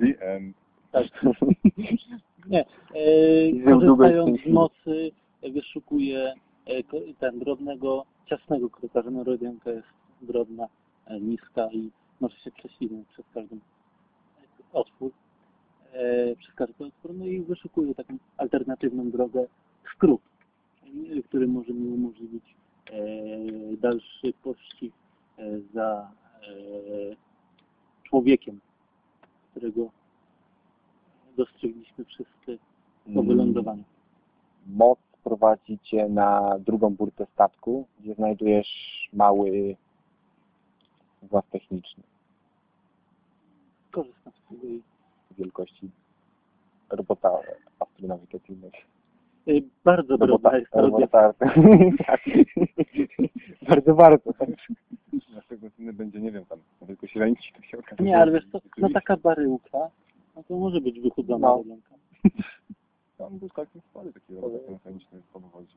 The end. Tak. Nie. E, korzystając z mocy e, wyszukuje ten drobnego, ciasnego korytarza. No Rodianka jest drobna, e, niska i może się prześlizgnąć przez każdy otwór. Przez każdy otwór. No i wyszukuje taką alternatywną drogę, skrót, który może mi umożliwić dalszy pościg za człowiekiem, którego dostrzegliśmy wszyscy po wylądowaniu. Moc prowadzi cię na drugą burtę statku, gdzie znajdujesz mały włas techniczny Korzystam z tego wielkości robota astronawigacyjnego. Y, bardzo drobna jest ta robota, tak. bardzo, bardzo. Tak. Następny inny będzie, nie wiem, tam na wielkość ręki, to się okaże. Nie, ale wiesz co, no taka baryłka, no to może być wychudzona No. Tam był całkiem spory taki mechaniczny w podwodzie.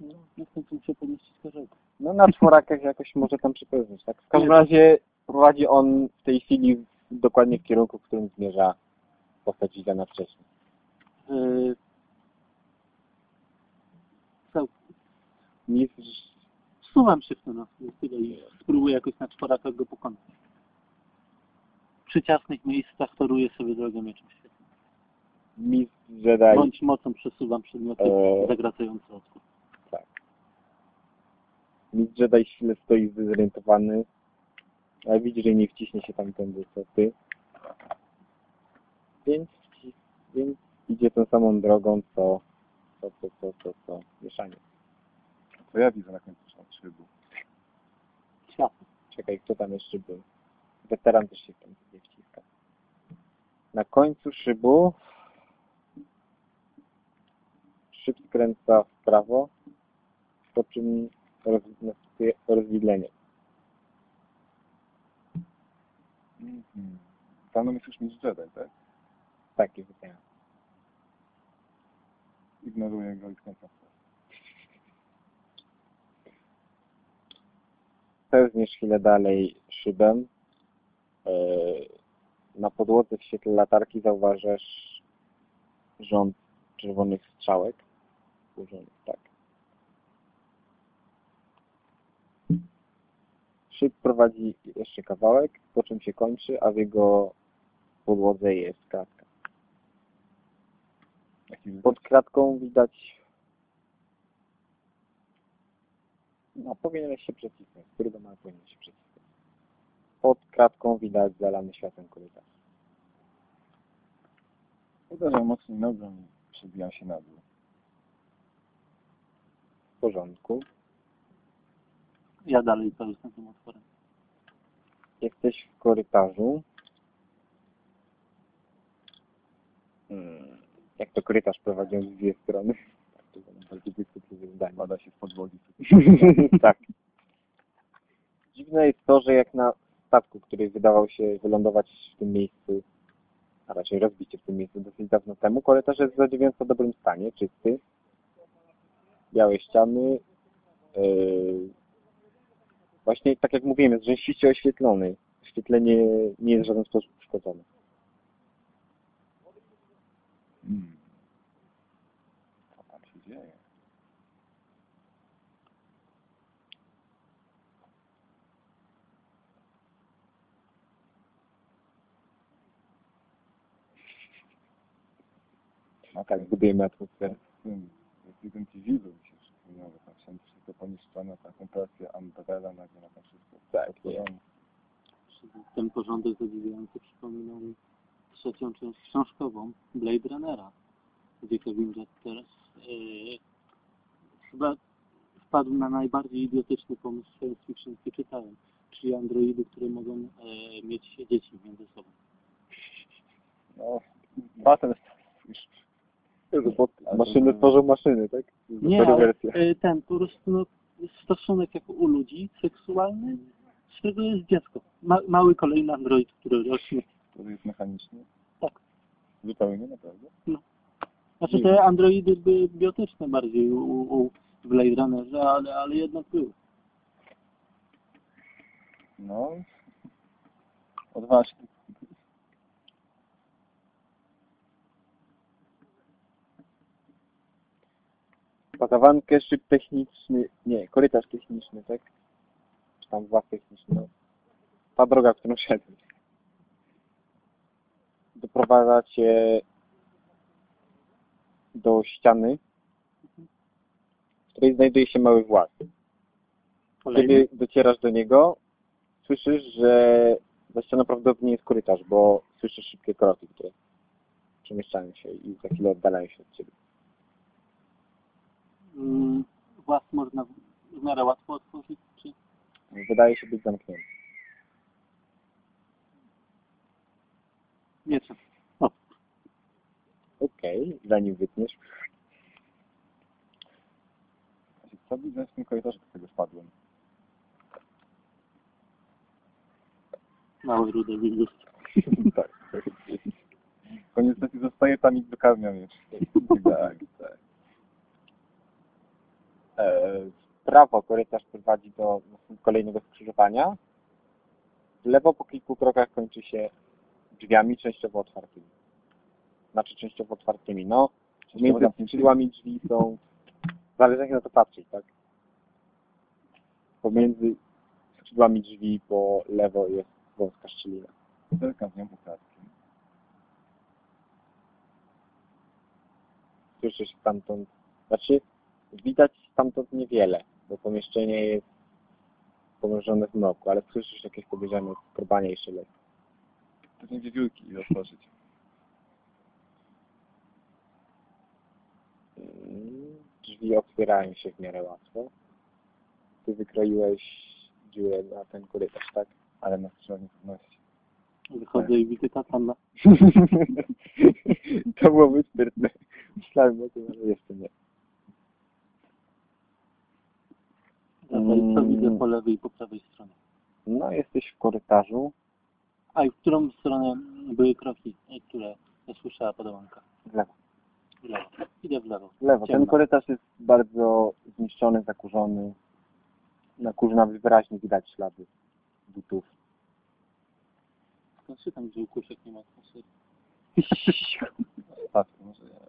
No, no w końcu muszę pomieścić karzełkę. No na czworakach jakoś może tam przypełnić, tak? W każdym razie prowadzi on w tej chwili dokładnie w kierunku, w którym zmierza postać widziana wcześniej. Yy, Mistrz Wsuwam się w to na chwilę i spróbuję jakoś na czworakach go pokonać. Przy ciasnych miejscach toruję sobie drogę mieczem świetnym. Mistrz Jedi Bądź mocą przesuwam przedmioty Eee. zagracające otwór. Mistrz Jedi chwilę stoi zdezorientowany, ale widzi, że nie wciśnie się tamtędy co ty. Więc, więc idzie tą samą drogą, co, co, co, co, co, co mieszanie. To ja widzę na końcu szybu. Światło. Czekaj, kto tam jeszcze był? Weteran też się tam nie wciska. Na końcu szybu szyb skręca w prawo, po czym roz, następuje rozwidlenie. Mhm. Mną jest już mistrz Jedi, tak? Takie pytanie. Ignoruję go i skręcam w prawo. Pełzniesz chwilę dalej szybem. E, Na podłodze w świetle latarki zauważasz rząd czerwonych strzałek. Tak. Szyb prowadzi jeszcze kawałek, po czym się kończy, a w jego podłodze jest kratka. Pod kratką widać no powinieneś się przecisnąć. Trudno, ale powinien się przecisnąć. Pod kratką widać zalany światłem korytarz. Uderzam mocniej nogą i przebijam się na dół. W porządku. Ja dalej korzystam tym otworem. Jesteś w korytarzu. Hmm. Jak to korytarz prowadził w dwie strony. Dyscyplinne zdanie. Bada się podłogi. tak. Dziwne jest to, że jak na statku, który wydawał się wylądować w tym miejscu, a raczej rozbić się w tym miejscu dosyć dawno temu, korytarz jest zadziwiająco w dobrym stanie, czysty, białe ściany, yy, właśnie tak jak mówiłem, jest rzęsiście oświetlony. Oświetlenie nie jest w żaden sposób uszkodzone. Hmm. Co tam się dzieje? A tak budujemy atmosferę. tym Resident Evilu mi się przypomniało, tam wszędzie wszystko poniszczone, ta kompresja Umbrella nagle na to wszystko. Tak. Ten porządek zadziwiający przypominał mi trzecią część książkową Blade Runnera, gdzie Kevin Jet teraz yy, chyba wpadł na najbardziej idiotyczny pomysł science fiction, jaki czytałem, czyli androidy, które mogą e, mieć dzieci między sobą. No, batem już maszyny tworzą maszyny, tak? Nie, ale e, ten po prostu no, stosunek jak u ludzi seksualny, z czego jest dziecko. Ma, mały kolejny android, który rośnie. który jest mechaniczny. Tak. Zupełnie naprawdę. Znaczy te androidy były biotyczne bardziej u, u w Blade Runnerze, ale, ale jednak były. No, Odważny. Pakawankę, szyb techniczny, nie, korytarz techniczny, tak? Czy tam włas techniczny, no. Ta droga, którą szedłem. Doprowadza cię do ściany, w której znajduje się mały włas. Kiedy docierasz do niego, słyszysz, że za ścianą prawdopodobnie jest korytarz, bo słyszysz szybkie kroki, które przemieszczają się i za chwilę oddalają się od ciebie. Mm, Włas można w w miarę łatwo otworzyć, czy Wydaje się być zamknięty. nie trzeba? O, Okej, zanim wytniesz. Co widzę w tym korytarzu, z tego spadłem? mały rudy wilgus. tak. Tylko niestety zostaje tam i dokarmiam jeszcze. tak, tak. E, w prawo korytarz prowadzi do kolejnego skrzyżowania. W lewo po kilku krokach kończy się drzwiami częściowo otwartymi. Znaczy częściowo otwartymi. No, między skrzydłami drzwi są... Zależy jak na to patrzeć, tak? Pomiędzy skrzydłami drzwi po lewo jest wąska szczelina. Zerkam w nią ukradkiem. Słyszysz stamtąd... Znaczy, widać stamtąd niewiele, bo pomieszczenie jest pogrążone w mroku, ale słyszysz jakieś podejrzane skrobanie i szelest. Pewnie wiewiórki i otworzyć. Mm, Drzwi otwierają się w miarę łatwo. Ty wykroiłeś dziurę na ten korytarz, tak? Ale na strzelanie trudności. Wychodzę i widzę katanna. to byłoby sprytne. Myślałem o tym, ale jeszcze nie. Dobra, i co Mm. widzę po lewej i po prawej stronie. No, jesteś w korytarzu A i w którą stronę były kroki, które słyszała podawanka? w lewo. W lewo. Idę w lewo. W lewo. Ten korytarz jest bardzo zniszczony, zakurzony. Na kurzu nawet wyraźnie widać ślady butów. Skąd się tam wziął kuszek, nie ma atmosfery. Statku może nie.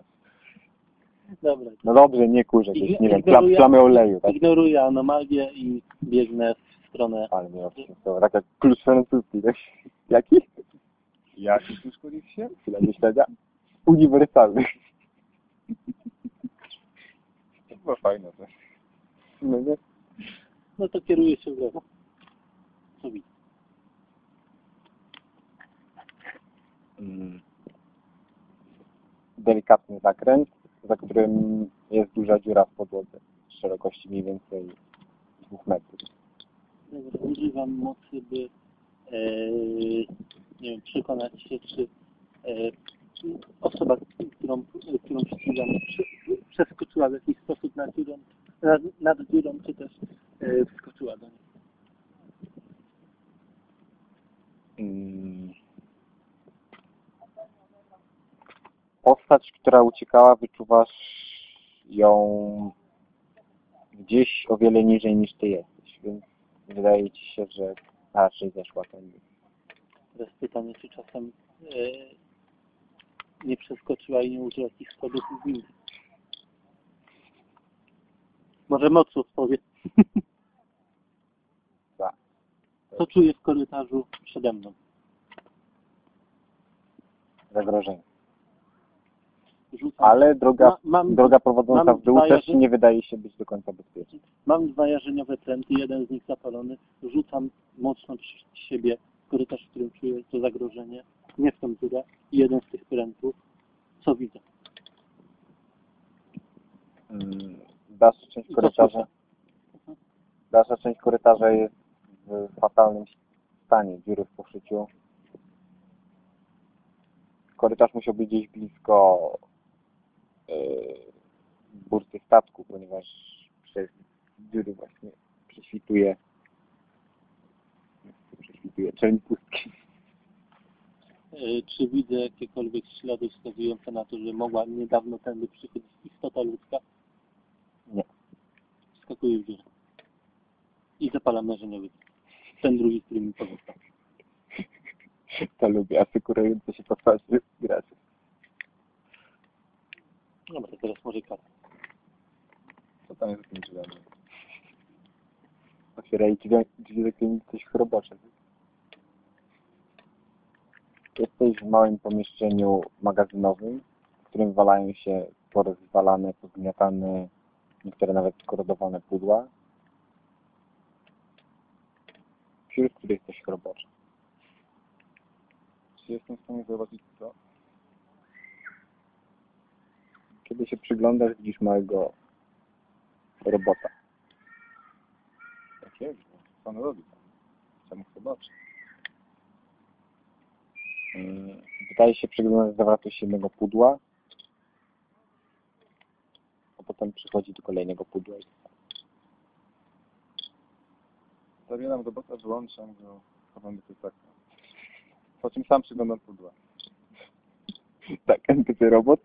Dobra, No dobrze, nie kurze, jakieś, nie wiem, Ignoruję- plamy oleju, tak? ignoruję anomalię i biegnę w stronę Ale nie to tak jak klucz francuski, tak? Jaki? Jaki tu szkodzi się? Chwila myślenia. Uniwersalny. To było fajne też. No nie? No to kieruję się w lewo. Co widzę? Mm. Delikatny zakręt, za którym jest duża dziura w podłodze. Szerokości mniej więcej dwóch metrów. Dobra, używam mocy, by e, nie wiem, przekonać się, czy e, osoba, którą, którą ścigam, prze, przeskoczyła w jakiś sposób nad dziurą, nad, nad dziurą, czy też e, wskoczyła do niej. Mm. Postać, która uciekała, wyczuwasz ją gdzieś o wiele niżej niż ty jesteś, więc wydaje ci się, że raczej zeszła tędy. Teraz pytanie, czy czasem e, nie przeskoczyła i nie użyła jakichś schodów i windy. Może mocno odpowie. Tak. Co czuję w korytarzu przede mną? Zagrożenie. Rzucam, Ale droga, Ma- mam- droga prowadząca w dół też nie wydaje się być do końca bezpieczna. mam dwa jarzeniowe pręty, jeden z nich zapalony. Rzucam mocno przy siebie korytarz, w którym czuję to zagrożenie. Nie w tą dziurę. I jeden z tych prętów. Co widzę? Mm, Dalsza część korytarza, dalsza część korytarza jest w fatalnym stanie, dziury w poszyciu. Korytarz musiał być gdzieś blisko burty statku, ponieważ przez dziury właśnie prześwituje prześwituje czerń pustki. E, Czy widzę jakiekolwiek ślady wskazujące na to, że mogła niedawno tędy przychodzić istota ludzka? Nie. Wskakuję w dziurę. I zapalam narzeniowy. Ten drugi, który mi pozostał. To lubię asykurujące się postaci graczy. Dobra, teraz może karta. Co tam jest z tymi drzwiami? Otwieraj drzwi, drzwi zaklinić coś chrobocze. Jesteś w małym pomieszczeniu magazynowym, w którym walają się porozwalane, pozgniatane, niektóre nawet skorodowane pudła, wśród których coś chrobocze. Czy jestem w stanie zobaczyć co? Kiedy się przyglądasz, widzisz małego robota. Jakiego? Co on robi tam? Chcę zobaczyć. Yy, Wydaje się przyglądać zawartość jednego pudła, a potem przychodzi do kolejnego pudła. i- Zabieram robota, wyłączam go, chowam do plecaka. Po czym sam przyglądam pudła. Tak, NPC robot.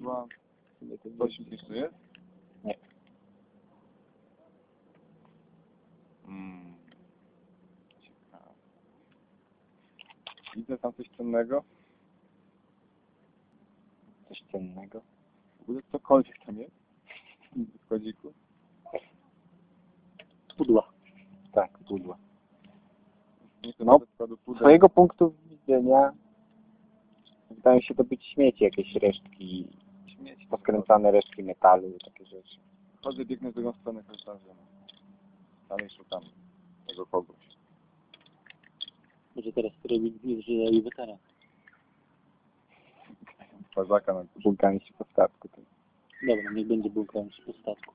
Pudła... Coś tu jest? Nie. Mm. Ciekawe. Widzę tam coś cennego. Coś cennego. W ogóle cokolwiek tam jest. W kodziku. Pudła. Tak, pudła. No, Z pudeł. swojego punktu widzenia wydają się to być śmieci, jakieś resztki, Śmieci. poskręcane resztki metalu, takie rzeczy. Chodzę, biegnę w drugą stronę korytarzem. Dalej szukam tego kogoś. Może teraz to robi Izrael i weteran. Pazaka na. Błąkanie się po statku. tak. Dobra, niech będzie bułkałem się po statku.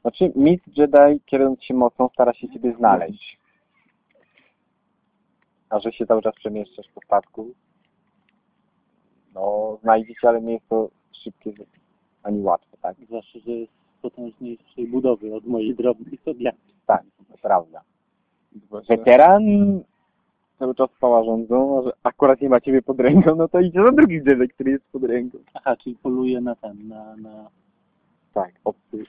Znaczy, mistrz Jedi, kierując się mocą, stara się Ciebie znaleźć. A że się cały czas przemieszczasz po statku, no, znajdziecie, ale nie jest to szybkie ani łatwe, tak? Zwłaszcza, że jest potężniejszej budowy od mojej drobnej sobie. Tak, to prawda. Właśnie Weteran cały czas spała rządzą, że akurat nie ma Ciebie pod ręką, no to idzie za drugim Jedi, który jest pod ręką. Aha, czyli poluje na ten, na... na... Tak, obcy.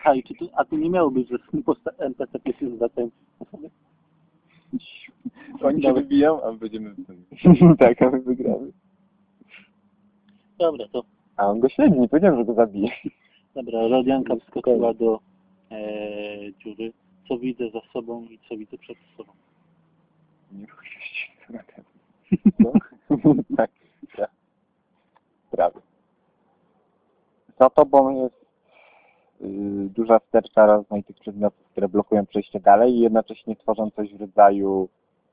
Aha, i czy tu, a tu nie miało być, że posta- NPC pies jest za tym. Oni się wybiją, a my będziemy w tym. tak, a my wygramy. Dobra, to A on go śledzi, nie powiedziałem, że go zabije. Dobra, Rodianka wskoczyła do e, dziury. Co widzę za sobą i co widzę przed sobą. Nie ruszaj się na ten. No. tak, tak. Prawie. Za tobą jest y, duża sterta rozmaitych przedmiotów, które blokują przejście dalej i jednocześnie tworzą coś w rodzaju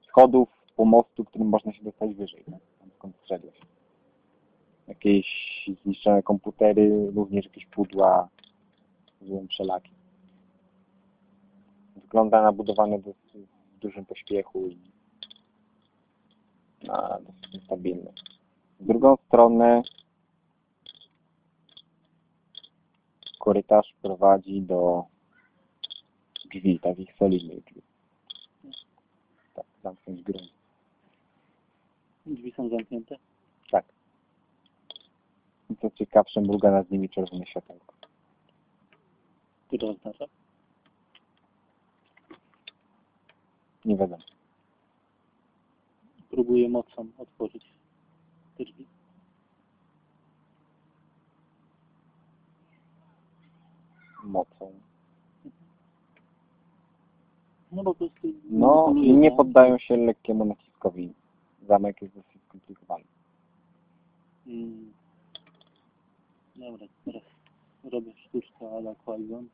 schodów, pomostu, którym można się dostać wyżej, tak? Tam skąd wszedłeś. Jakieś zniszczone komputery, również jakieś pudła, złym wszelaki. Wygląda na budowane w dużym pośpiechu i na dosyć niestabilne. W drugą stronę korytarz prowadzi do drzwi, takich solidnych drzwi. Tak, zamknąć grunt. Drzwi są zamknięte. I co ciekawsze, mruga nad nimi czerwone światełko. Które oznacza? Nie wiadomo. Próbuję mocą otworzyć drzwi. Mocą. No po prostu... No, manipuluję, nie no. poddają się lekkiemu naciskowi. Zamek jest dosyć skomplikowany. Mm. Dobra, teraz robię sztuczkę a la Qui-Gon.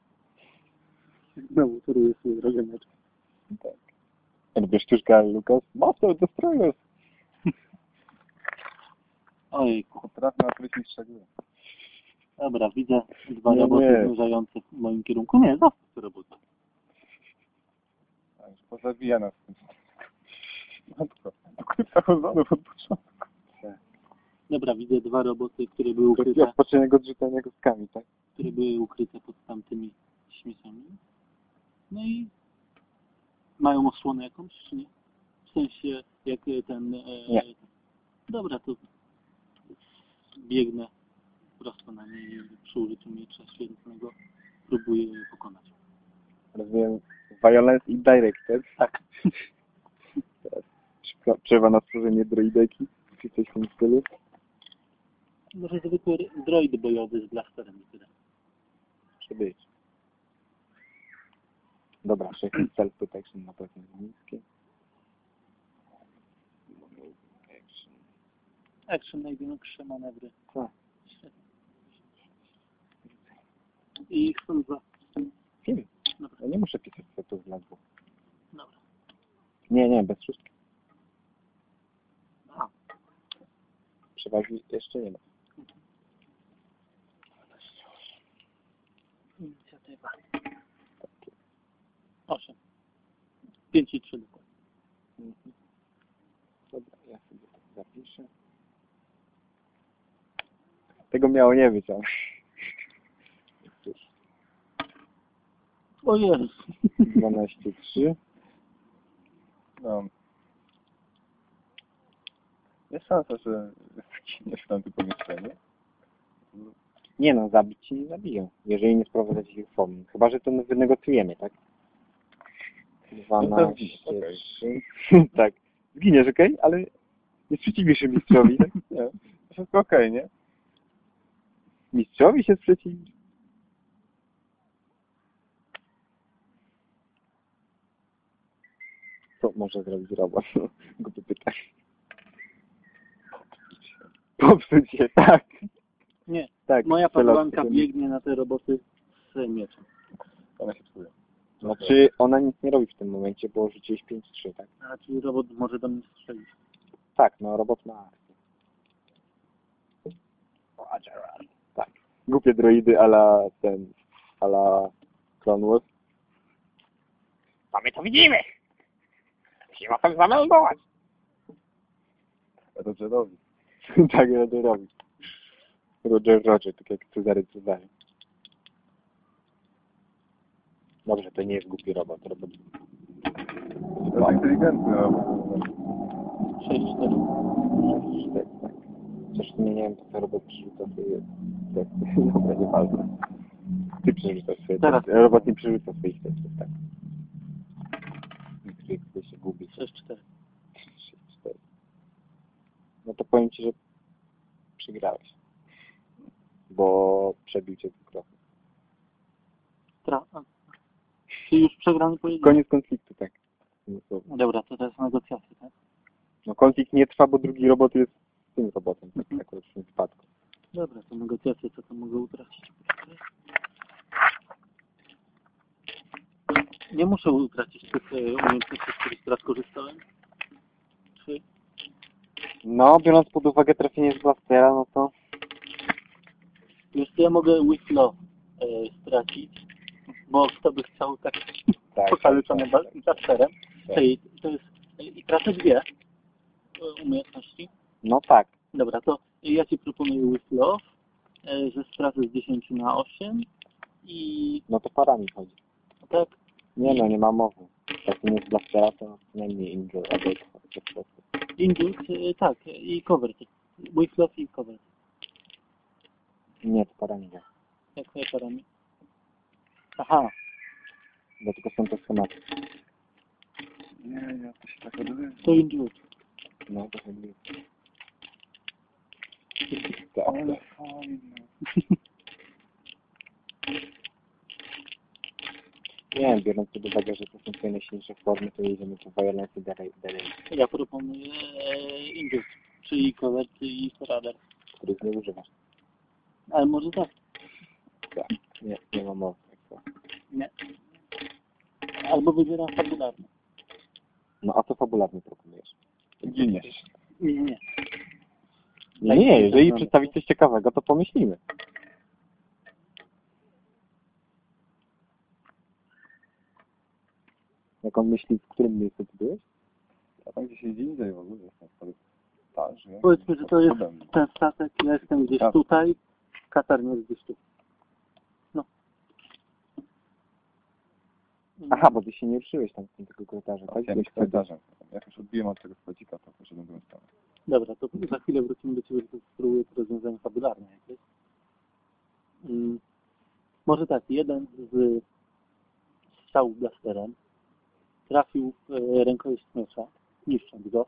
Znowu toruję sobie drogę meczkę. Tak. Robię sztuczkę, ale Lukas. Master Destroyers! Ojejku. Potrafię na mistrza gry. Dobra, widzę dwa Nie, roboty nie. zmierzające w moim kierunku. Nie, zostaw te roboty. A już pozabija nas. Matko, do końca od początku. Dobra, widzę dwa roboty, które były ukryte, odpoczynku odrzucania kostkami, tak? które były ukryte pod tamtymi śmieciami. No i mają osłonę jakąś, czy nie? W sensie, jak ten... E, Nie. Dobra, to biegnę prosto na nie i przy użyciu miecza świętnego próbuję je pokonać. Rozumiem, Violence i Directed. Tak. Teraz na stworzenie droideki, czy coś w tym stylu. Może zwykły droid bojowy z blasterem i tyle. Może być. Dobra, 6 self-protection na pewno jest niskie. Action. Action największe manewry. Tak. I są dwa. Film. Dobra. Ja nie muszę pisać setów dla dwóch. Dobra. Nie, nie, bez szóstki. A, Przewagi jeszcze nie ma. Inicjatywa. Osiem. Pięć i trzy dokładnie. Mhm. Dobra, ja sobie to zapiszę. Tego miało nie być, ale... O Jezus. 12,3. No. Jest szansa, że zginiesz w tamtym pomieszczeniu. Nie no, zabić ci nie zabiją, jeżeli nie sprowadzacie ich formą. Chyba, że to wynegocjujemy, tak? No to zginiesz, 12,3. tak. Zginiesz, okej? Ale nie sprzeciwisz się mistrzowi, tak? Nie, wszystko okej, nie? Mistrzowi się sprzeciwisz? Co może zrobić robot? Głupie pytanie. Popsuć się, tak. Nie. Tak. Moja padłanka biegnie na te roboty z mieczem. One się psują. Znaczy, ona nic nie robi w tym momencie, bo rzuciłeś 5-3, tak? A czyli robot może do mnie strzelić. Tak, no robot ma akcję. Tak. Głupie droidy ala ten, ala Clone Wars. A my to widzimy! Musimy o tym zameldować. Rogerowi. tak Rogerowi. Roger Roger, tak jak Cezary Cezary. Dobrze, to nie jest głupi robot. Robot To jest inteligentny robot. Sześć, cztery. tak, tak. Coś wiem, to co robot przerzuca sobie teksty. Dobra, nieważne. Ty przerzucasz swoje Teraz. teksty. Robot nie przerzuca swoich tekstów, tak. Niektórzy chce się gubić. Sześć, cztery. 6-4. No to powiem Ci, że przegrałeś. Bo przebił Cię dwukrotnie. Tra... a. Czyli już przegrany pojedynek. Koniec konfliktu, tak. Dobra, to teraz negocjacje, tak? No konflikt nie trwa, bo drugi robot jest tym robotem, tak Mhm. akurat w tym wypadku. Dobra, to negocjacje, co to mogę utracić? Nie muszę utracić tych e, umiejętności, z których teraz korzystałem. Czy No, biorąc pod uwagę trafienie z blastera, no to już ja mogę with love e, stracić, bo kto by chciał tak tak. pokalecony tak, tak. blasterem, Tak. Czyli to jest e, i tracę dwie e, umiejętności. No tak. Dobra, to ja Ci proponuję with love, e, że stracę z 10 na 8 i No to parami chodzi. tak Nie no, nie ma mowy. Trafienie z blastera to najmniej injury, albo po prostu. Induce, e, tak, i cover. With love i cover. Nie, to parami nie. Jak sobie parami. Aha, Bo tylko są te schematy. Nie, nie, to się tak odbywa. to induce. No, to chyba jest. Tak, ale fajne. Nie wiem, biorąc pod uwagę, że to są najsilniejsze formy, to jedziemy po Violence dalej, dalej, Ja proponuję e, induce, czyli cover i radar. których nie używasz. Ale może tak, Tak. Nie, nie ma mowy. tak nie. Albo wybieram fabularny. No a co fabularnie proponujesz? Giniesz. Nie, nie. Nie, nie, jeżeli przedstawić coś ciekawego, to pomyślimy. Jak on myśli, w którym miejscu ty byłeś? A tam gdzieś jest indziej w ogóle. Jest na korytarzu. Powiedzmy, że to jest ten statek, ja jestem gdzieś Tak. tutaj, Katar nie jest gdzieś tu. No. Aha, bo ty się nie ruszyłeś tam z tym tego korytarza, tak? Ja Byłeś korytarzem. Jak już odbiłem od tego schodzika, to poszedłem w drugą stronę. Dobra, to za chwilę wrócimy do Ciebie, to spróbuję to rozwiązanie fabularne jakieś. Mm, może tak, jeden z strzału blasterem, trafił w e, rękojeść miecza, niszcząc go.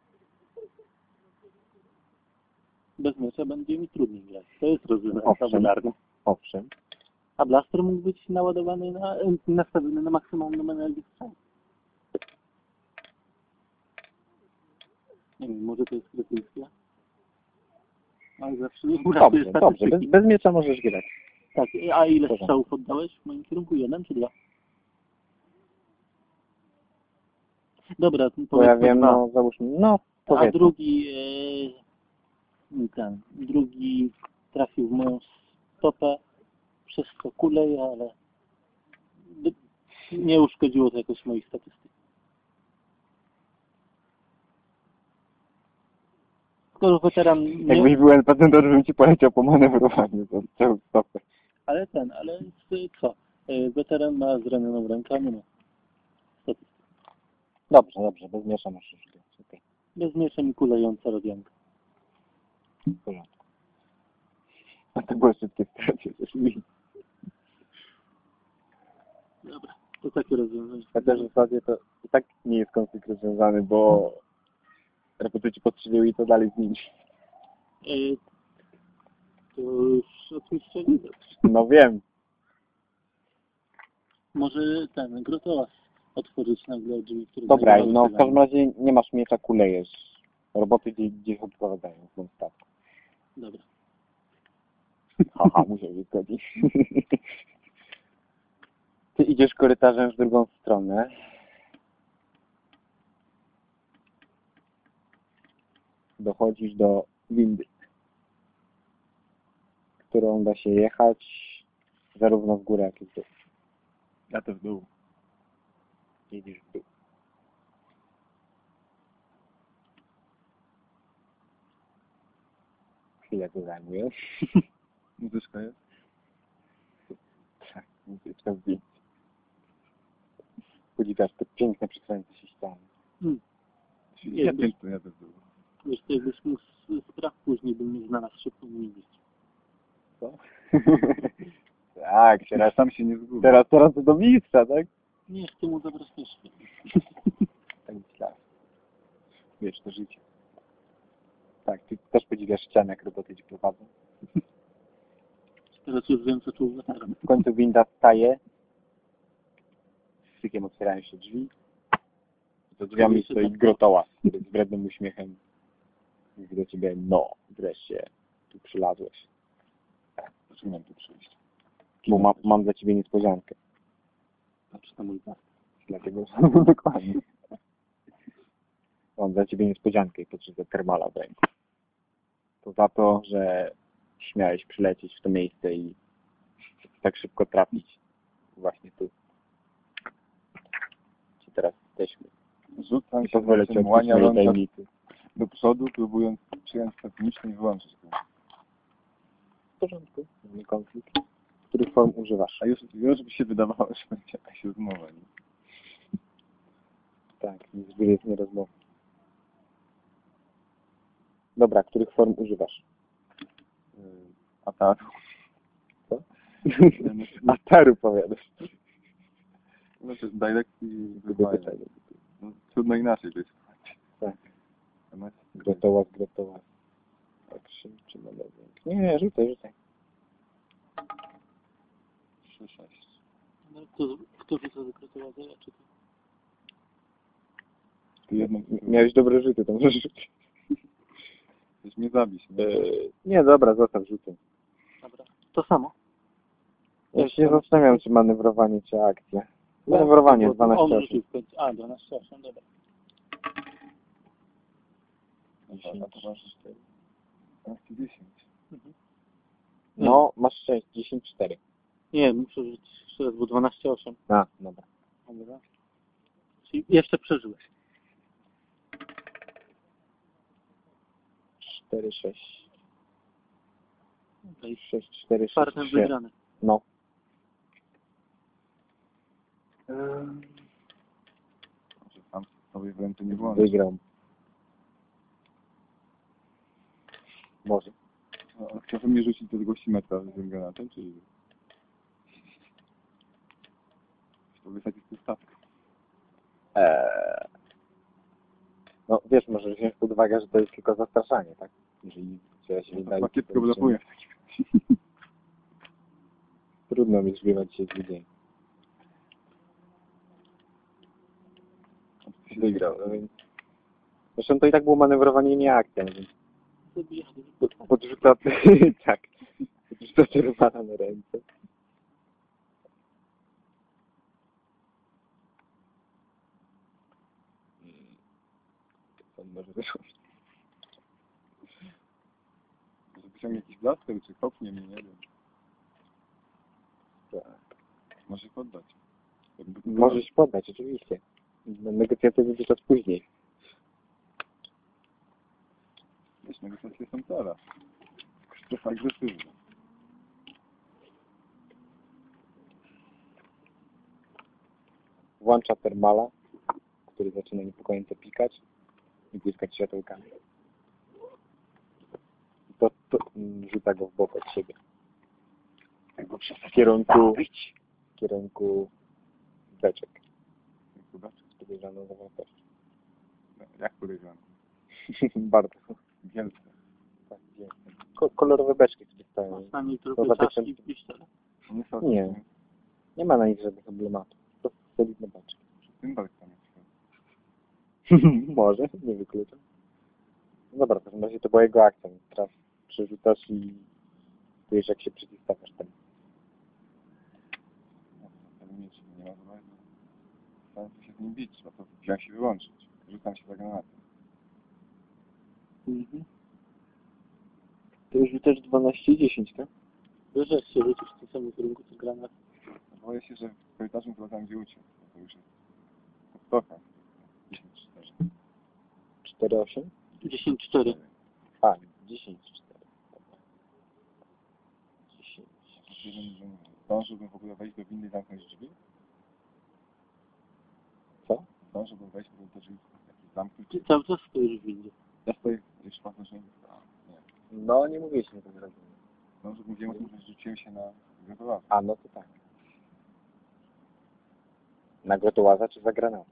Bez miecza będzie mi trudniej grać. To jest rozwiązanie Owszem. fabularne. Owszem. A blaster mógł być naładowany na, nastawiony na maksymalną energię strzału. Nie wiem, może to jest kretyńskie? Ale zawsze uratuje Dobrze, dobrze. Bez, bez miecza możesz grać. Tak, a ile Dobra. strzałów oddałeś w moim kierunku? Jeden czy dwa? To Bo ja wiem, dwa. no załóżmy, no A powiedzmy. drugi, e, ten, drugi trafił w moją stopę, przez to kuleje, ale nie uszkodziło to jakoś moich statystyk. Skoro weteran nie, Jakbyś był NPC, to bym ci poleciał po manewrowaniu. To cały stopę. ale ten, ale co? E, Weteran ma zranioną rękę, a nie ma statystyk. Dobrze, dobrze. Bez miecza możesz grać. Okej, Bez mieczem i kulejąca radianka. W porządku. A to było szybkie stracie. Dobra, to takie rozwiązanie. Chociaż w zasadzie to i tak nie jest konflikt rozwiązany, bo reputuci postrzelił i to dalej zmieni. E, To już oczywiście widać. No wiem. Może ten Grotołas otworzyć nagle drzwi, które Dobra, no w każdym razie nie masz miecza, kulejesz. Roboty gdzieś, gdzieś odprowadzają w tym statku. Dobra. Haha, musiał się zgodzić. Ty idziesz korytarzem w drugą stronę. Dochodzisz do windy, którą da się jechać zarówno w górę, jak i w dół. Ja to w dół. Jedziesz w dół. Chwilę to zajmuje. Muzyczka jest? Tak, muzyczka zdjęć. Podziwiasz te piękne, się ściany. Hmm. Ja to jadę w dół. wiesz, to jakbyś mógł s- spraw później, bym nie znalazł szybko nie widzieć. Co? tak, teraz, Sam się nie zgubię. teraz, teraz to do mistrza, tak? Nie chcę mu zabrać mieszkanie. Tak myślałem. Wiesz, to życie. Tak, ty też podziwiasz ściany, jak roboty ci prowadzą. Teraz już wiem, co czuł weteran. W końcu winda staje. Z sykiem otwierają się drzwi. Za drzwiami stoi grotoła, który z wrednym uśmiechem mówi do ciebie, no, wreszcie, tu przylazłeś. Mam tu przyjść? Bo ma, mam dla ciebie niespodziankę. Patrz na mój pas. Dlatego dokładnie. Mam dla ciebie niespodziankę i potrzebę termala w ręku. To za to, że śmiałeś przylecieć w to miejsce i tak szybko trafić właśnie tu. Gdzie teraz jesteśmy. Rzucam I się pozwolę ci lądać tajemnicy. do przodu, próbując przyjąć technicznie i wyłączyć to. W porządku. Nie konflikt. Których form używasz? A już, już by się wydawało, że będzie jakaś rozmowa. Nie? Tak, nic jest nie rozmowa. Dobra, których form używasz? Yy, Ataku. Co? Ataru powiadasz. Znaczy, direct i wybajne. No, trudno inaczej to jest. Tak. Grotoła, grotoła. Action czy manewring? Nie, nie, rzucaj, rzucaj. 3-6. No, kto, kto rzuca do Grotołaza, ja czy ty? Jedną Miałeś dobre rzuty, to możesz rzucić. Chcesz mnie zabić, nie? Eee, nie, dobra, zostaw rzucę. Dobra. To samo. Ja się zastanawiam, czy manewrowanie, czy akcja. Manewrowanie, Bo 12 On osób. rzucił w końcu. A, 12 8, dobra. Dobra, a to masz 4. 12, 10. No, masz 6, 10, 4. Nie, muszę rzucić jeszcze raz, bo 12 8. A, dobra. Dobra. Czyli jeszcze przeżyłeś. 4, 6. Okej. 6, 4, 6, Czwartym 3. wygrany. No. Może sam sobie w ręce nie włączyć. Wygrał. Może. No, Chcesz mnie rzucić do odległości metra z tym granatem, czy... To wysadzić z stawki. Eee, no wiesz, możesz wziąć pod uwagę, że to jest tylko zastraszanie, tak? Jeżeli trzeba się No wydaje, chyba kiepsko blokuje w takim trudno mi zgrywać się z dzień. Wygrał, no więc... Zresztą to i tak było manewrowanie, nie akcja, no więc podrzuca, tak, podrzuca czerwana na ręce. Może wyszłość? Może wyciągnie jakiś blaster, czy kopnie mnie, nie wiem. Tak. Może się poddać. Jakby to Możesz się poddać, oczywiście. No, Negocjacje będzie czas później. Wiesz, negocjacje są teraz. Strefa agresywna. Włącza termala, który zaczyna niepokojąco pikać i błyskać światełkami. I To, to mm, rzuca go w bok od siebie. W kierunku, w kierunku beczek. Z podejrzaną zawartością. No, Jak podejrzewam. Bardzo. Wielce. Tak, piękne. Ko kolorowe beczki, stoją. Czasami To trochę za czaszki w pistolet. Nie Nie. Nie ma na nich żadnych emblematów. To solidne beczki. Jest. Może, nie wykluczam. No dobra, w każdym razie to była jego akcja, teraz przerzucasz i czujesz jak się przeciwstawiasz temu. No, ten miecz nie ma bardzo sensu się z nim bić. Trzeba to wziąć i wyłączyć. Rzucam się za granatę. Mhm. To już rzucasz 12 i 10, tak? Wiesz, jak się rzucisz w tym samym kierunku, to granat. Boję się, że w korytarzu chyba tam gdzie uciekł. To już jest podstoka. 10-4. 4-8? 10-4. A, 10 4. Dobra. 10. Zdążyłbym w ogóle wejść do windy i zamknąć drzwi? Co? Zdążyłbym wejść do te drzwi jakieś zamknąć? Ty cały czas stoisz w windzie. Ja stoję w Nie. No, nie mówiliśmy tego zrobić. Zdążyłbym wiem o tym, że rzuciłem się na gratulację. A, no to tak. Na gotołaza czy za granatę?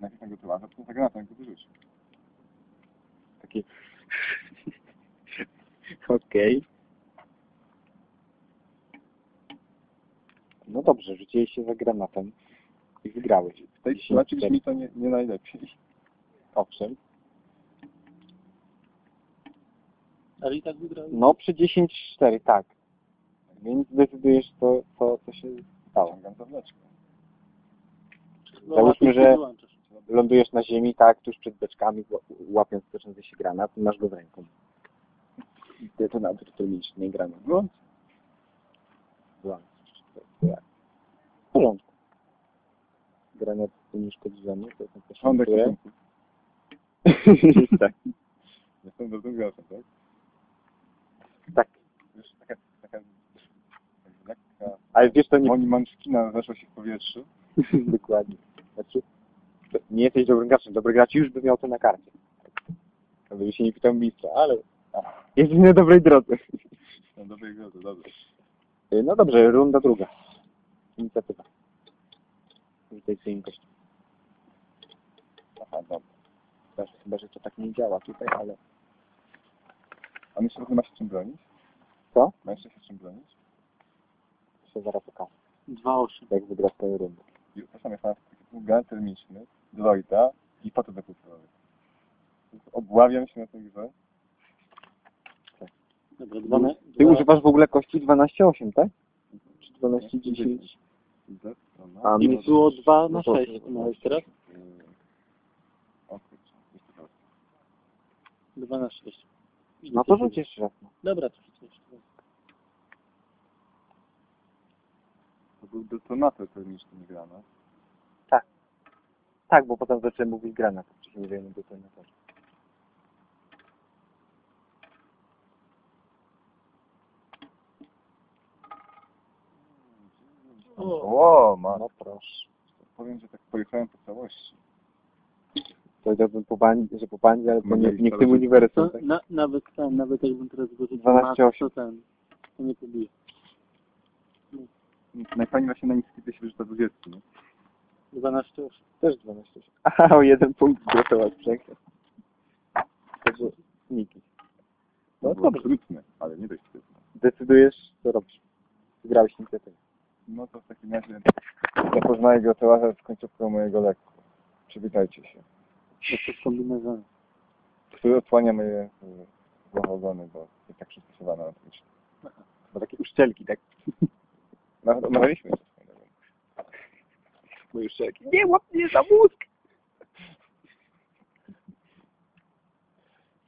Najpierw na gratulację, potem za granatę, jak go wyrzucił. Taki... Okej. No dobrze, rzuciłeś się za granatem i wygrałeś. W tej 10 sytuacji brzmi to nie, nie najlepiej. Owszem. Ale i tak wygrałeś. No przy 10-4, tak. Więc zdecydujesz co, co, co się stało. No, załóżmy, że- wyłączasz. Lądujesz na ziemi, tak, tuż przed beczkami, ła- łapiąc toczący się granat i masz go w ręku. I detonator termiczny, granat. Jak? W porządku. Granat unieszkodzony, to jest na stosunków. tak. Jestem dobrym graczem, tak? tak. Wiesz, taka, taka tak lekka Ale wiesz, to nie... Moni Manczkina weszła się w powietrzu. Dokładnie. Znaczy, nie jesteś dobrym graczem. Dobry gracz już by miał to na karcie. Gdyby się nie pytał mistrza, ale jesteś na dobrej drodze. No dobrej to dobrze. Y, No dobrze, runda druga. Inicjatywa. Rzucaj swoim kościem. Aha, dobra. Chyba, że- chyba, że to tak nie działa tutaj, ale... A jeszcze ma się czym bronić? Co? Ma jeszcze się czym bronić? się zaraz okaże, 2-8. jak wygra swoją rundę. Czasami jest granat termiczny, droida i potem deputowy. Obławiam się na tej grze. Dobra, dwa, na- Ty dwa, używasz w ogóle kości 12-8, tak? Czy 12-10? Z, no, A I minus- było 2 na no to- 6. No i teraz Yy, O kurczę, jeszcze raz. 2 na 6. No to rzuć jeszcze raz. no. Dobra, to rzucę jeszcze raz. To był detonator termiczny, nie granat. Tak, bo potem zacząłem mówić granat. Wcześniej mówiłem o detonatorze. O, O, ma. No proszę. Powiem, że tak pojechałem po całości. Powiedziałbym po bandi, że po bandi, ale to nie, nie w tym uniwersum. to Tak? na, nawet ten, nawet jakbym teraz wyrzucił 12-8. mat, to ten, to nie pobije. Najfajniej właśnie na inicjatywie się wyrzuca 20, nie? 12 osób. Też 12. Aha, o jeden punkt Grotoła przegrał. Także Niki. No było dobrze. trudne, ale nie dość trudne. Decydujesz, co robisz. Wygrałeś inicjatywę. No to w takim razie zapoznaję Grotołarza z końcówką mojego lekku. Przywitajcie się. Jesteś kombinezony. Który odsłania moje głowogony, bo jest tak przystosowane na Twitch. Bo takie uszczelki, tak? No, Omawialiśmy uszczelki. Nie, łap mnie za mózg!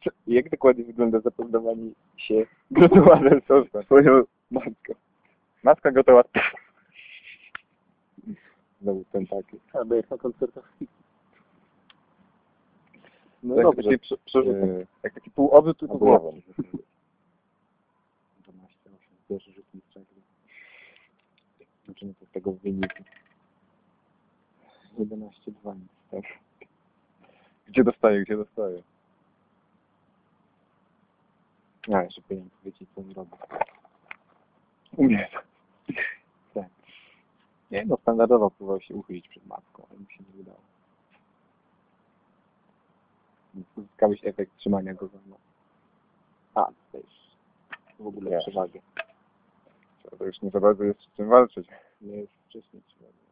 Co- Jak dokładnie wygląda zapoznawanie się z swoją matką? Matka gotowa. Znowu ten taki. Albo jak na koncertach. No jak, dobrze, prze- e, jak taki półobrót tylko Albo głową. łapki. 12, 8, pierwszy rzut mistrzego. Znaczy, to z tego wyniku. 11, 2, nic, tak. Gdzie dostaję, gdzie dostaję? A, jeszcze powinienem powiedzieć, co on robi. Umiem. Tak. Nie, no standardowo próbował się uchylić przed matką, ale mu się nie udało. Uzyskałeś efekt trzymania go za mną. A, dostajesz w ogóle przewagę. To już nie za bardzo jest z czym walczyć. Nie już wcześniej. No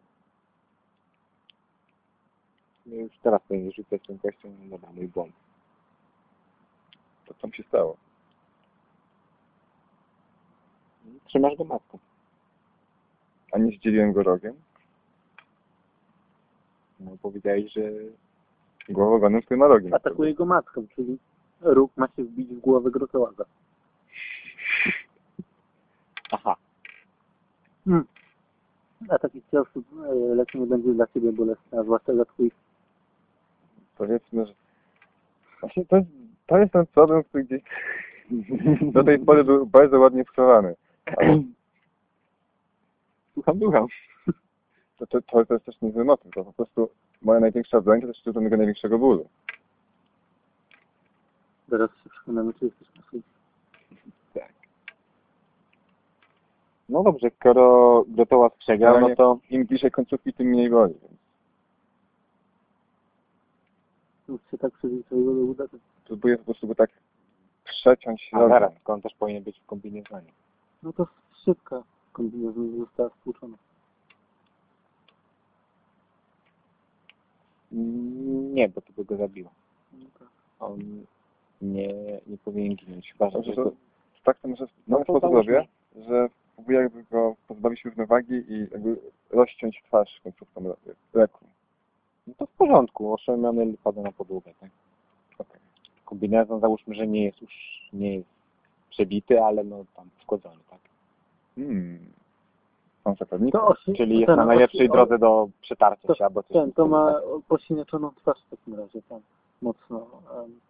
już teraz powinieneś rzucać tą kością, no dobra, mój błąd. To co mi się stało? Trzymasz go matką. A nie zdzieliłem go rogiem? No powiedziałeś, że Głowogonem z tym rogiem. Atakuje go matką, czyli róg ma się wbić w głowę Grotołaza. aha, A takich ciosów e, lecz nie będzie dla Ciebie bolesne, a zwłaszcza dla Twoich. Powiedzmy, że... Właśnie to jest, to jest ten problem, który gdzieś do tej pory był bardzo ładnie schowany. Ale słucham, słucham. to, to, to, jest też niezły motyw. To po prostu moja największa broń to do mojego największego bólu. Zaraz się przekonamy, czy jesteś na swój. No dobrze, skoro Grotołaz przegrał, no to Im bliżej końcówki, tym mniej boli. Więc Mógł się tak przyzwyczaiło do udaru. próbuję po prostu go tak przeciąć a rogiem. zaraz, on też powinien być w kombinezonie. No to szybka kombinezon została stłuczona. Mm, Nie, bo to by go zabiło. No tak. On nie, nie powinien ginąć. Chyba, że to... to, tak to może w No ten to sposób załóżmy. robię, że próbuję jakby go pozbawić równowagi i jakby rozciąć twarz końcówką le- leku. No to w porządku, oszelmiony pada na podłogę, tak? Okej. Kombinezon załóżmy, że nie jest już, nie jest przebity, ale no tam wkładzony, tak? Hmm. To osi, Czyli jest ten na najlepszej osi- drodze do przetarcia to- się albo coś. Ten, to ma posiniaczoną twarz w takim razie, tam mocno um,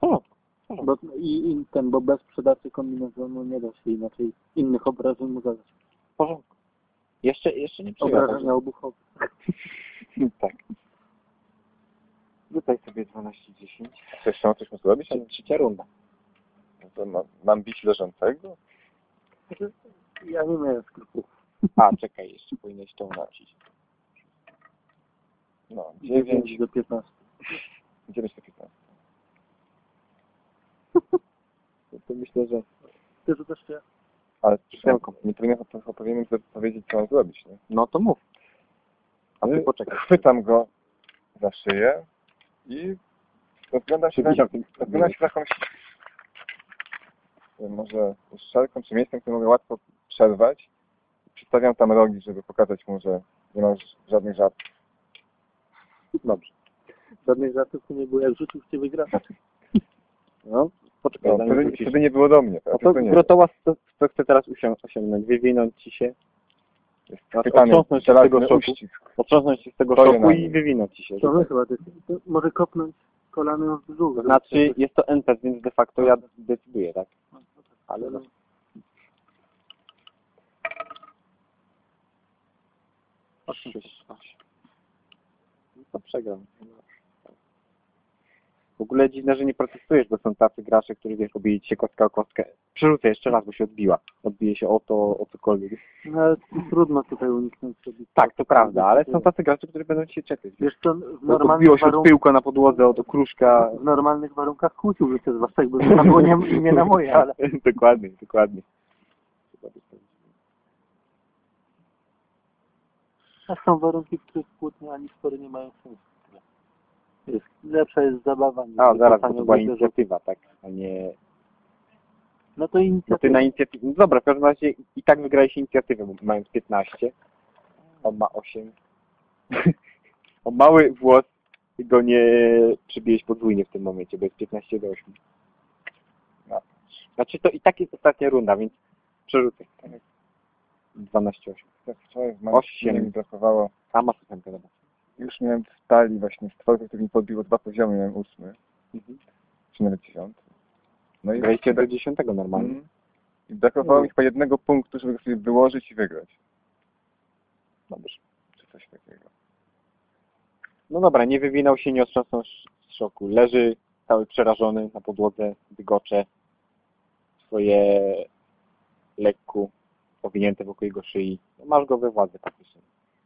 porządku. Bo, i, i ten, bo bez sprzedaży kombinezonu nie da się inaczej innych obrażeń mu zadać. W porządku. Jeszcze, jeszcze nie przegrał. Obrażenia obuchowe. Tak. Tutaj sobie 12-10. Czy jeszcze mam coś mu zrobić? Trze- Trzecia runda. No to mam, mam bić leżącego? Ja nie miałem skrupułów. A, czekaj, jeszcze powinieneś to unacić. No, 9 9, do 15. 9 do 15. No to myślę, że Ty rzucasz się? Ale nie powinienem, powinienem sobie powiedzieć, co mam zrobić, nie? no to mów. A ty Ale poczekaj. chwytam go za szyję i rozglądam się, na, rozglądam się za jakąś e, może uszczelką czy miejscem, które mogę łatwo przerwać. Przystawiam tam rogi, żeby pokazać mu, że nie ma ż- żadnych żartów. Dobrze. Żadnych żartów nie było, jak rzucił w ciebie gra. No, poczekaj, No, zanim wtedy, wrócisz. wtedy nie było do mnie. No Tak? to to nie Grotołaz, co, co chce teraz osią- osiągnąć? Wywinąć ci się, znaczy otrząsnąć się z tego szoku. otrząsnąć się z tego Stoję szoku i wywinąć ci się. To my chyba, decy- to może kopnąć kolanem w brzuch. To znaczy, jest to NPC, więc de facto ja decyduję, tak? Ale no. Sześć, osiem. No to przegram. W ogóle dziwne, że nie protestujesz, bo są tacy gracze, którzy wiesz, obije ci się kostka o kostkę. Przerzucę jeszcze raz, bo się odbiła. Odbije się o to, o cokolwiek. No ale trudno tutaj uniknąć sobie. Tak, to prawda, ale są tacy gracze, którzy będą ci się czepiać. Wiesz co, w Odbiło normalnych, się od warunk- pyłka na podłodze, od okruszka. w normalnych warunkach kłóciłby się z was, jakby to było nie, imię na moje, ale dokładnie, dokładnie. a są warunki, w których kłótnie ani spory nie mają sensu. Jest, lepsza jest zabawa niż A, zaraz, bo to była inicjatywa, tak, a nie... No to inicjatywa. ty na inicjatywę... No dobra, w każdym razie i tak wygrałeś inicjatywę, bo mając 15. On ma 8. o mały włos go nie przybiłeś podwójnie w tym momencie, bo jest 15 do 8. No. Znaczy to i tak jest ostatnia runda, więc przerzucę. 12-8. Tak wczoraj w Osiem. filmie mi brakowało. A masz ósemkę, dobra. Już miałem w stali właśnie stworek, który mi podbiło dwa poziomy, miałem ósmy, Mhm. czy nawet dziesiąty. No i, Graliście do 10 normalnie. Mm. I brakowało No. mi chyba jednego punktu, żeby go sobie wyłożyć i wygrać. Dobrze. Czy coś takiego. No dobra, nie wywinął się, nie otrząsnął z szoku. Leży cały przerażony na podłodze, dygocze. Swoje lekku owinięte wokół jego szyi. No, masz go we władzy faktycznie.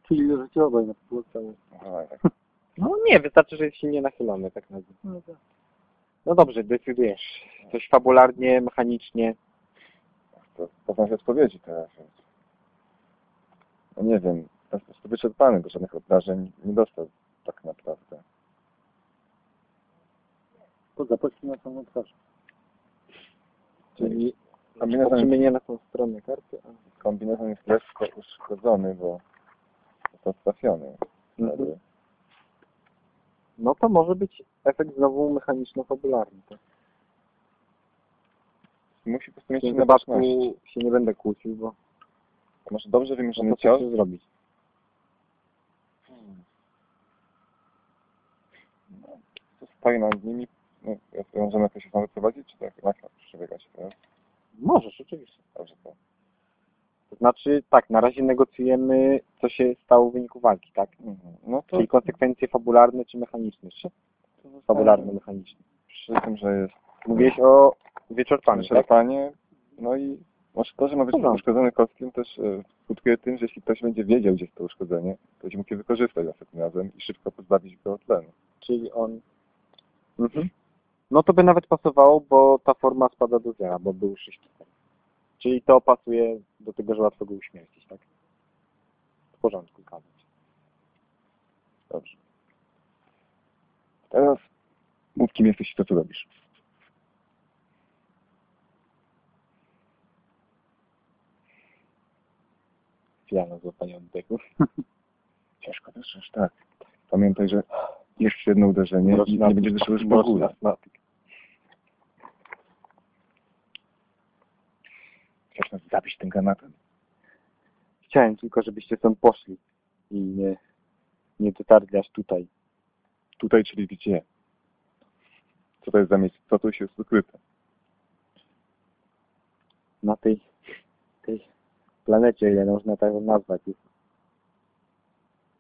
Czyli leżycie obaj na podłodze. Aha, tak. No nie, wystarczy, że jest silnie nachylony, tak nazwę. No tak. No dobrze, decydujesz. Coś fabularnie, mechanicznie. To poznać odpowiedzi teraz, więc... No nie wiem, jest po prostu wyczerpany, bo żadnych obrażeń nie dostał tak naprawdę. Poza poświęconą na twarz. Czyli Kombinezon, na tą stronę karty, a... kombinezon jest lekko uszkodzony, bo został trafiony. Mhm. No to może być efekt znowu mechaniczno-fabularny. Tak? Musi po prostu mieć inne się nie będę kłócił, bo Masz dobrze no wymierzony to co cios, zrobić? to stoi nad nimi. No, możemy jakoś się tam wyprowadzić, czy tak? Jak na przebiegać teraz? Możesz, oczywiście. Dobrze, to. To znaczy, tak, na razie negocjujemy, co się stało w wyniku walki, tak? Mhm. No to, Czyli konsekwencje fabularne czy mechaniczne? Czy fabularne, mechaniczne? Przy tym, że jest Mówiłeś o wyczerpaniu, tak? wyczerpanie, no i może to, że ma być Dobra. uszkodzony kostkiem też e, skutkuje tym, że jeśli ktoś będzie wiedział, gdzie jest to uszkodzenie, to będzie mógł je wykorzystać następnym razem i szybko pozbawić go tlenu. Czyli on... Mhm. No to by nawet pasowało, bo ta forma spada do zera, bo był 6 Czyli to pasuje do tego, że łatwo go uśmiercić, tak? W porządku, się. Dobrze. Teraz mów, kim jesteś i co tu robisz. Chwila złapanie oddechu. Ciężko dyszysz, tak. Pamiętaj, że jeszcze jedno uderzenie i nie będziesz dyszył już w ogóle. Chcesz nas zabić tym granatem? Chciałem tylko, żebyście stąd poszli i nie, nie dotarli aż tutaj. Tutaj, czyli gdzie? Co to jest za miejsce? Co tu się jest ukryte? Na tej, tej planecie, ile można tak nazwać, jest,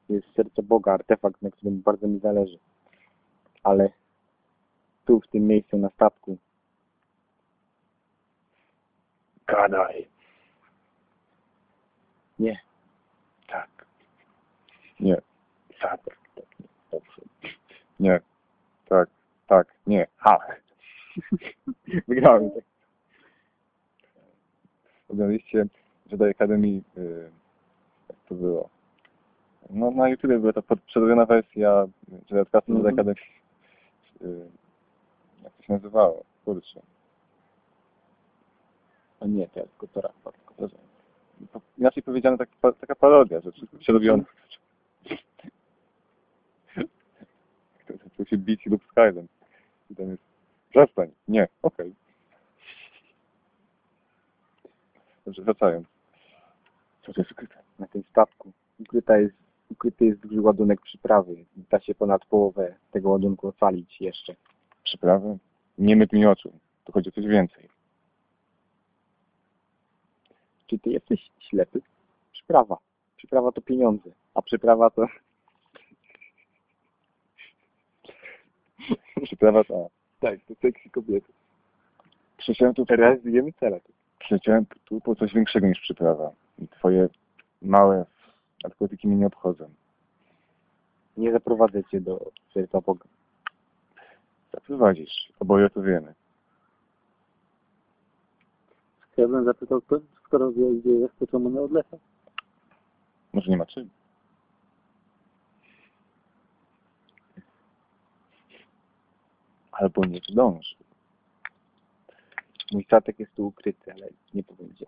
jest serce Boga, artefakt, na którym bardzo mi zależy. Ale tu, w tym miejscu na statku, Gadaj. nie, Tak. Nie. tak, tak, dobrze. Nie. Tak. Tak. Nie. Ha. Wygrałem tak. Oglądaliście Jedi Academy, yy, jak to było? No na YouTubie była ta przedrobiona wersja Jedi Outcastu Mhm. Jedi Academy. Yy, jak to się nazywało? Kurczę. A nie, to ja tylko to raz tylko. To Inaczej powiedziane tak, taka parodia, że wszystko przedrobione. To zaczął się bić lub Skyrim. I tam jest przestań. Nie. Okej. Dobrze, wracając. Co to jest ukryte? Na tym statku ukryta jest, ukryty jest duży ładunek przyprawy. Da się ponad połowę tego ładunku ocalić jeszcze. Przyprawy? Nie myt mi oczu. Tu chodzi o coś więcej. Czy ty jesteś ślepy? Przyprawa. Przyprawa to pieniądze, a przyprawa to... Przy, Przyprawa ta. Tak, to seksy kobiety. Przyciąłem tu, Realizujemy cele. przyciąłem tu po coś większego niż przyprawa. I twoje małe narkotyki mnie nie obchodzą. Nie zaprowadzę cię do serca Boga. Zaprowadzisz. Oboje to wiemy. Ja bym zapytał, to, skoro wie, gdzie jest, to czemu nie odlecha? Może nie ma czym. Albo nie zdąży. Mój statek jest tu ukryty, ale nie powiem gdzie.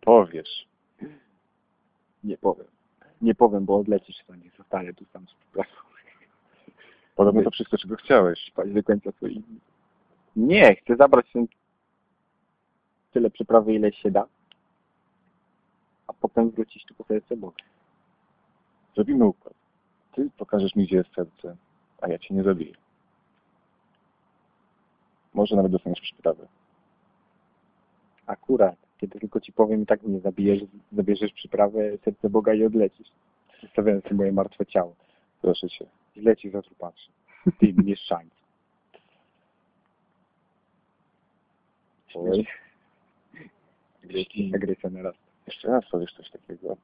Powiesz. Nie powiem. Nie powiem, bo odlecisz stąd i zostanę tu sam z pracą. Podobno to wszystko, czego chciałeś. Spać do końca. Nie, chcę zabrać się tyle przyprawy, ile się da, a potem wrócić tu po serce Boga. Zrobimy układ. Ty pokażesz mi, gdzie jest serce, a ja cię nie zabiję. Może nawet dostaniesz przyprawę. Akurat, kiedy tylko ci powiem i tak mnie zabijesz, zabierzesz przyprawę, serce Boga i odlecisz. Zostawiając sobie moje martwe ciało. Proszę cię. Źle ci za to patrzy. Ty mieszczańcu. Oj. Agresja, agresja na raz. Jeszcze raz powiesz coś takiego.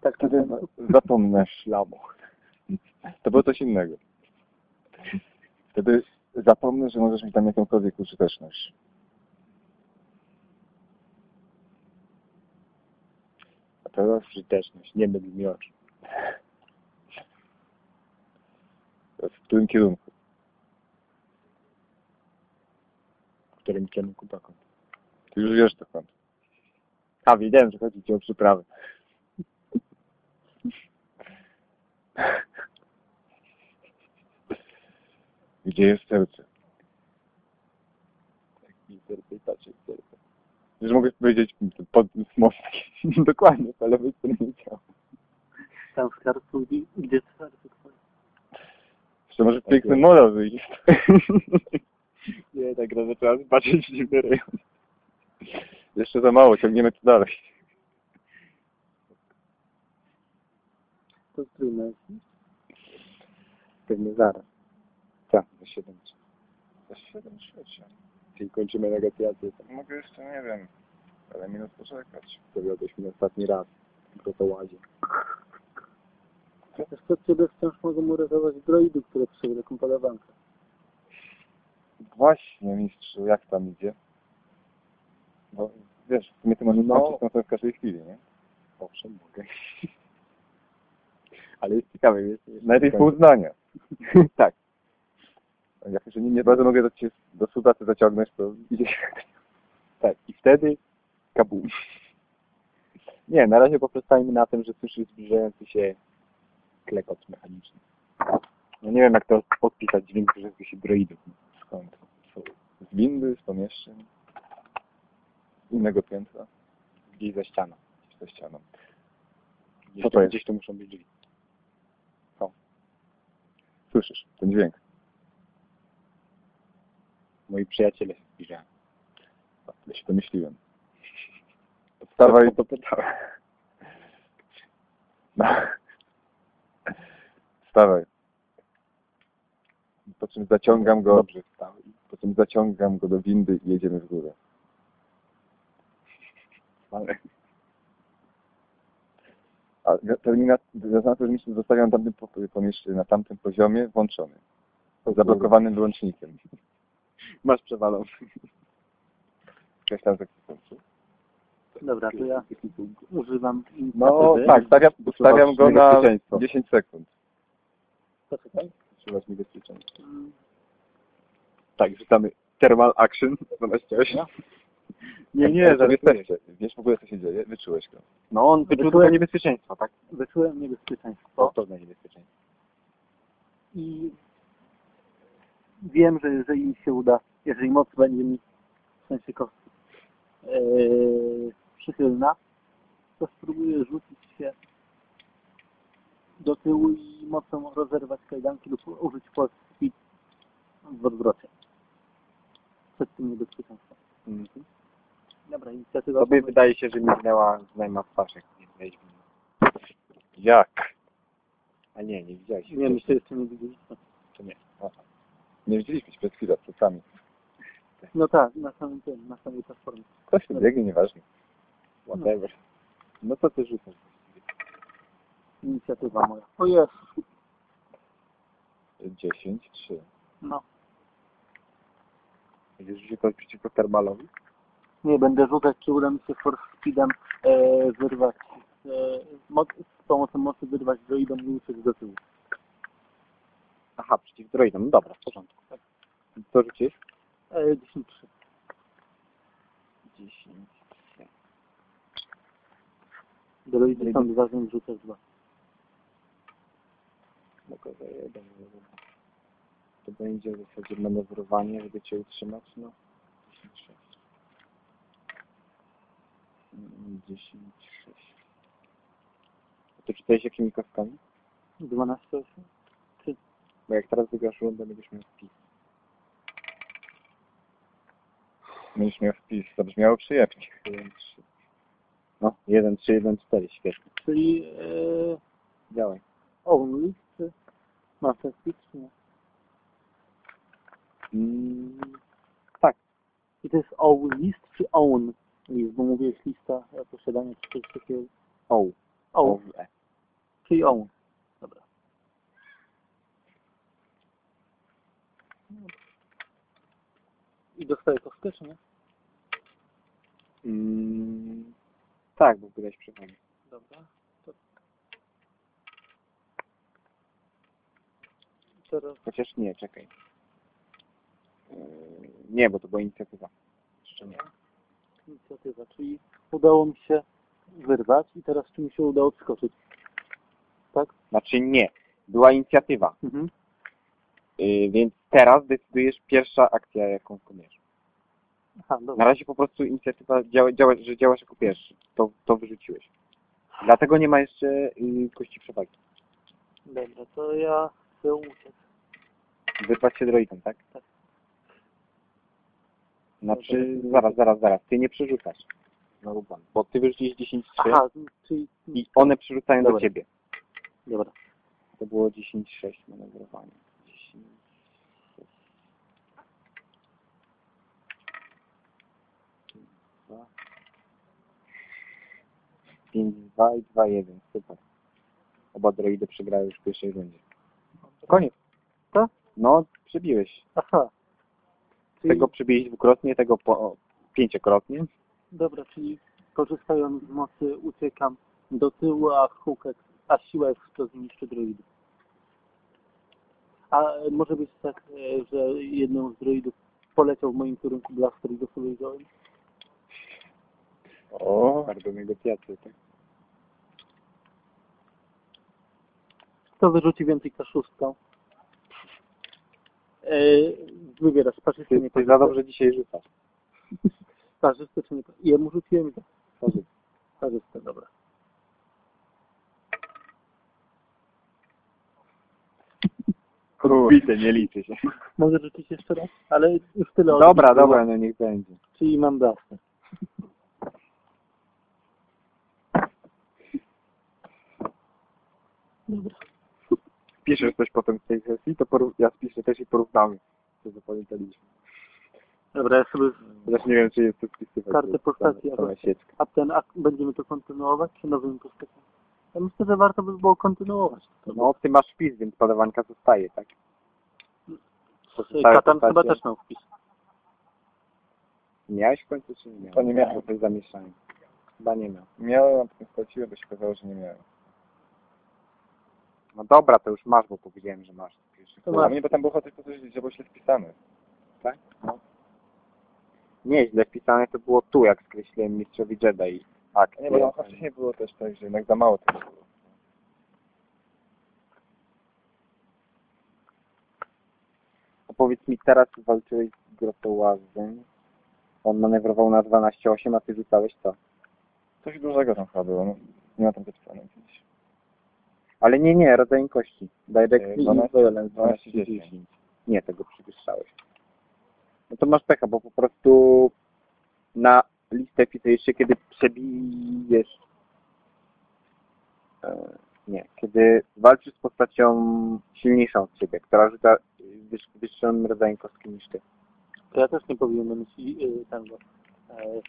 Tak, Wtedy zapomnę. Szlamo. To było coś innego. Wtedy zapomnę, że możesz mi tam jakąkolwiek użyteczność. A teraz użyteczność. Nie mydl mi oczu. W którym kierunku? W którym kierunku dokąd? Ty już wiesz dokąd. A, wiedziałem, że chodzi ci o przyprawę. Gdzie jest serce? I serce i patrzę w serce. Już mogę powiedzieć pod mostek. Dokładnie, po lewej stronie ciała. tam w skarbcu, gdzie, gdzie serce twoje? Jeszcze może Tak piękny jest. morał wyjść. Nie, tak gra zaczęła zobaczyć dziwny rejon. Jeszcze za mało, ciągniemy to dalej. To trudne. Pewnie zaraz. Tak, za 7 Za 7 trzecia. Czyli kończymy negocjacje. Mogę jeszcze, nie wiem, ale minut poczekać. Zawiodłeś mnie ostatni raz. Tylko to łazie. Wiesz co, ciebie wciąż mogą uratować droidy, które przywleką padawankę. Właśnie, mistrzu, jak tam idzie? Bo wiesz, w sumie ty możesz No. no. w każdej chwili, nie? Owszem, mogę. Ale jest ciekawe, jest... jest pół zdania. tak. Jak już nie, nie bardzo mogę do, cię, do współpracy zaciągnąć, to idzie się. Tak, i wtedy kabum. Nie, na razie poprzestajmy na tym, że słyszysz zbliżający się klekot mechaniczny. No nie wiem, jak to podpisać dźwięk się droidów. Skąd? Z windy, z pomieszczeń? Z innego piętra? Gdzieś za ścianą. Gdzieś za ścianą. Gdzieś Co to jest? Gdzieś to muszą być drzwi. Słyszysz ten dźwięk? Moi przyjaciele się zbliżają. Ja się domyśliłem. Wstawaj. To pytałem. No. Wstawaj. Po czym zaciągam go, Dobrze wstałeś. po czym zaciągam go do windy i jedziemy w górę. Ale A terminat, rezonator myślę zostawiam na tamtym po- pomieszczeniu, na tamtym poziomie włączony. Zablokowanym wyłącznikiem. masz przewalą. Coś tam sekwencji. Dobra, to ja używam No inicjatywy. tak, stawiam, stawiam go na niebezpieczeństwo. 10 sekund. Poczekaj. Niebezpieczeństwo. Mm, Tak, rzucamy thermal action 12.8. Nie, nie, że żartuję. Wiesz w ogóle co się dzieje? Wyczułeś go. No on wyczuł Wyczułem- to niebezpieczeństwo, tak? Wyczułem niebezpieczeństwo To na niebezpieczeństwo. i wiem, że jeżeli mi się uda, jeżeli moc będzie mi w sensie kostki yy, przychylna, to spróbuję rzucić się do tyłu i mocno rozerwać kajdanki lub użyć polski w odwrocie. Przed tym niebezpieczeństwem. Mhm. Dobra, inicjatywa. Tobie wydaje się, że mignęła znajma twarz, jak nie widziałeś. Jak? A nie, nie widziałeś. Nie, myślę, że jeszcze nie widzieliśmy. To nie. Nie widzieliśmy się przez chwilę, przed sami. No tak, na samym tym, na samej platformie. Ktoś tu biegnie, nieważne. Whatever. No co ty rzucasz? Inicjatywa moja. O jest. 10, 3. No. Będziesz rzucać przeciwko termalowi? Nie, będę rzucać, czy uda mi się force speedem e, wyrwać, e, moc, z pomocą mocy wyrwać droidom i uciec do tyłu. Aha, przeciw droidom. No dobra, w porządku. Tak. Co rzucisz? E, 10 3. 10. Droidy są dwa, więc rzucę dwa. Mogę za jeden. To będzie w zasadzie manewrowanie, żeby cię utrzymać, no. 10, 6. 10, 6. A ty czytałeś jakimi kostkami? 12 8. Bo jak teraz wygrasz rundę, będziesz miał wpis. Będziesz miał wpis, zabrzmiało przyjemnie. 1, 3. No, 1, 3, 1, 4, świetnie. Czyli e, Działaj. only, czy master speed, czy nie? Mm, tak, I to jest all list, czy own list, bo mówiłeś lista posiadania, czy coś takiego. o, Own, o, e. czyli own. Dobra. I dostaję kostkę, czy nie? Mm, tak, bo wydać przewagę. Dobra. To... Teraz Chociaż nie, czekaj. Yy, nie, bo to była inicjatywa. Jeszcze nie. inicjatywa, czyli udało mi się wyrwać i teraz czy mi się udało odskoczyć? Tak? Znaczy nie. Była inicjatywa. Mhm. Yy, więc teraz decydujesz pierwsza akcja, jaką wykonujesz. Aha, Na razie po prostu inicjatywa działa, działa, że działasz jako pierwszy. To, to wyrzuciłeś. Dlatego nie ma jeszcze yy, kości przewagi. Dobra, to ja chcę uciec. Wyrwać się droidem, tak? Tak. Znaczy, zaraz, zaraz, zaraz. Ty nie przerzucasz. No, Ruban. Bo ty wyrzuciłeś 10 3 Aha, czyli... i one przerzucają do Dobra. ciebie. Dobra. To było 10-6 manewrowanie. 10, 6. 2. 5, 2 i 2, 1. Super. Oba droidy przegrały już w pierwszej rundzie. Koniec. Co? No, przebiłeś. Aha. Czyli, Tego przebiłeś dwukrotnie, tego po, pięciokrotnie. Dobra, czyli korzystając z mocy uciekam do tyłu, a eks- a siła eksplozji niszczy droidy. A może być tak, e, że jedną z droidów poleciał w moim kierunku blaster i go sobie wziąłem? O, Bardzo negocjacje, tak? Kto wyrzuci więcej kaszustką? E, wybierasz, parzysty, Ty, nie ty za dobrze dzisiaj rzucasz. Parzysty czy nie Jemu rzuciłem za Parzy- parzysty, dobra. Bite, nie liczy się. Mogę rzucić jeszcze raz? Ale już tyle Dobra, dobra, no niech będzie. Czyli mam blaster. Dobra. Piszesz coś potem z tej sesji, to ja spiszę też i porównamy. Co zapamiętaliśmy. Dobra, ja sobie Chociaż nie wiem, czy jest to spisywać. Kartę postaci. A ten, a będziemy to kontynuować, czy nowymi postaciami? Ja myślę, że warto by było kontynuować. No, ty masz wpis, więc podawanka zostaje, tak? Pozostałe Katan postacie- chyba też miał wpis. Miałeś w końcu, czy nie miałeś? To nie miałem. To jest zamieszanie. Chyba nie miał. miałem, a potem straciłem, bo się okazało, że nie miałem. No dobra, to już masz, bo powiedziałem, że masz. To A masz. mnie bo tam było chociaż po coś, że było źle spisane. Nie, źle wpisane to było tu, jak skreśliłem mistrzowi Jedi. Tak, Nie, bo tam wcześniej było też tak, że jednak za mało tego było. A powiedz mi, teraz walczyłeś z grotołazem. On manewrował na 12,8, a ty rzucałeś co? Coś dużego tam chyba było, no. Nie ma tam zapisane gdzieś. Ale nie, nie, rodzaj kości. Directly Yy, 12, i violence 12, 12, Nie, tego przywyższałeś. No to masz pecha, bo po prostu na listę wpisujesz się, kiedy przebijesz e, Nie. Kiedy walczysz z postacią silniejszą od ciebie, która rzuca wyż, wyższym rodzajem kostki niż ty. To ja też nie powinienem mieć tego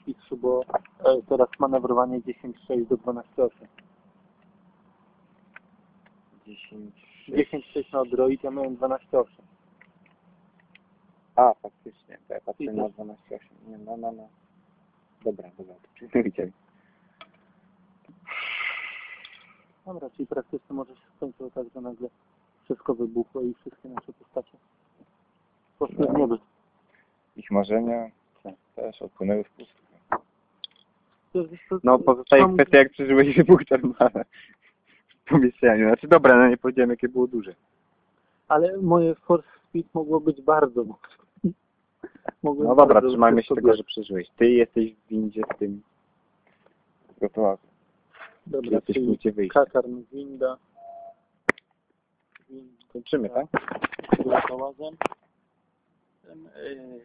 fiksu, bo e, teraz manewrowanie 10-6 do 12-8. 10, 10-6 na droid, ja miałem 12-8. A, faktycznie. To ja patrzę na też- 12, 8. Nie, no, no, no. Dobra, dobra. to Widzieli. Dobra, czyli praktycznie może się skończyło tak, że nagle wszystko wybuchło i wszystkie nasze postacie poszły w No. niebo. Ich marzenia też odpłynęły w pustkę. No, pozostaje kwestia, jak przeżyłeś wybuch Czarnmana w pomieszczeniu. Znaczy, dobra, no nie powiedziałem, jakie było duże. Ale moje force speed mogło być bardzo mocne. Mogłem No dobra, trzymajmy się tego, że przeżyłeś. Ty jesteś w windzie z tym, Gotowa. Dobra, jesteś w punkcie wyjścia. kakarn, winda, Kończymy, tak? latałazem. Ten, yy,